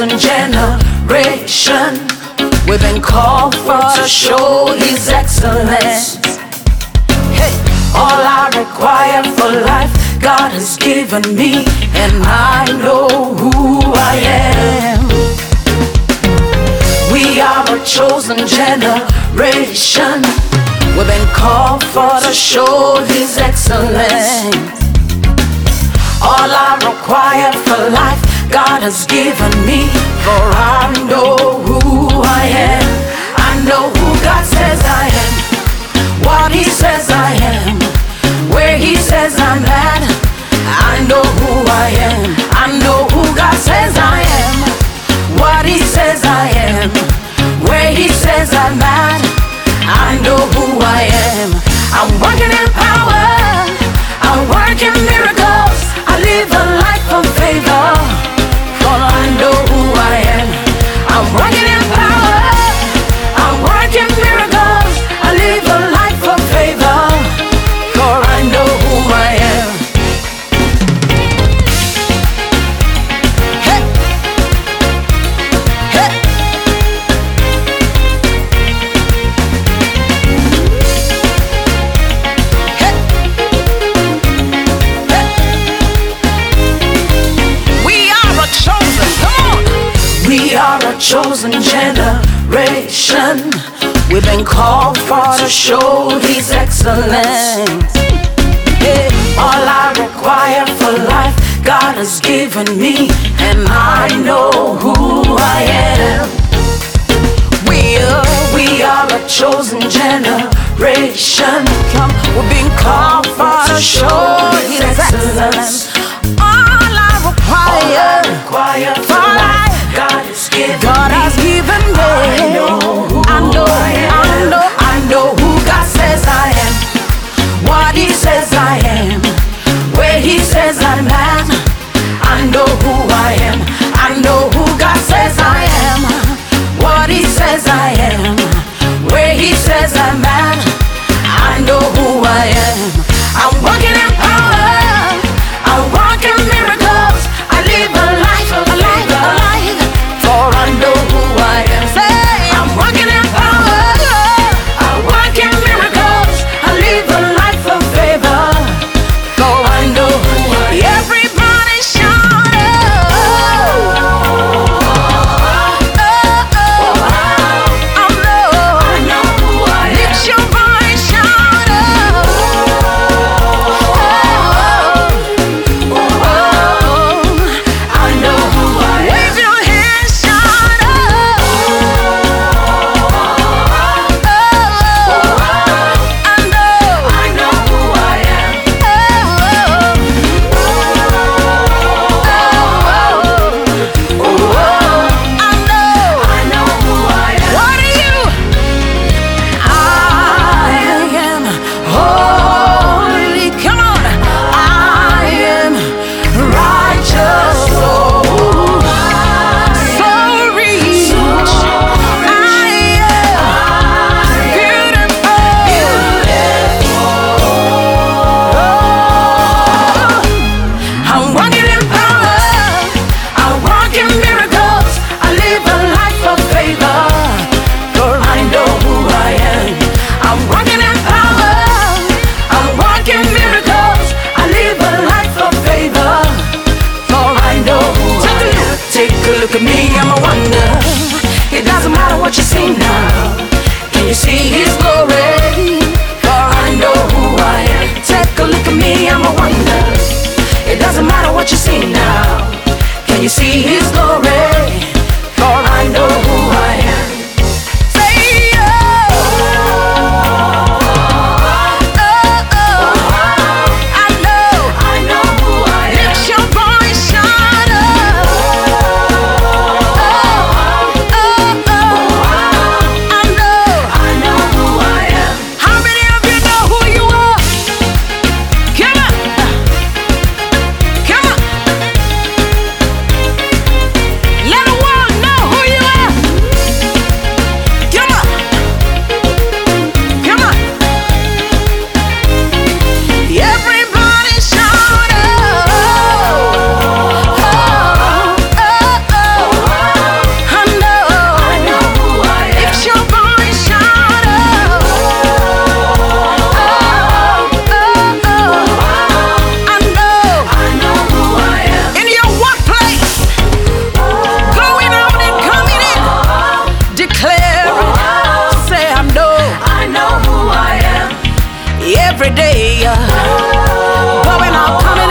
chosen generation. We've been called for to show His excellence. Hey, all I require for life, God has given me, and I know who I am. We are a chosen generation. We've been called for to show His excellence. All I require for life, God has given me. For I know who I am. I know who God says chosen generation. We've been called for to show His excellence. Yeah. All I require for life, God has given me, and I know who I am. We are, we are a chosen generation. We've been called for to show His excellence. Where He to look at me, I'm a wonder. It doesn't matter what you see now. Can you see His glory? For I know who I am. Take a look at me, I'm a wonder. It doesn't matter what you see now. Can you see His every day. But we're not coming.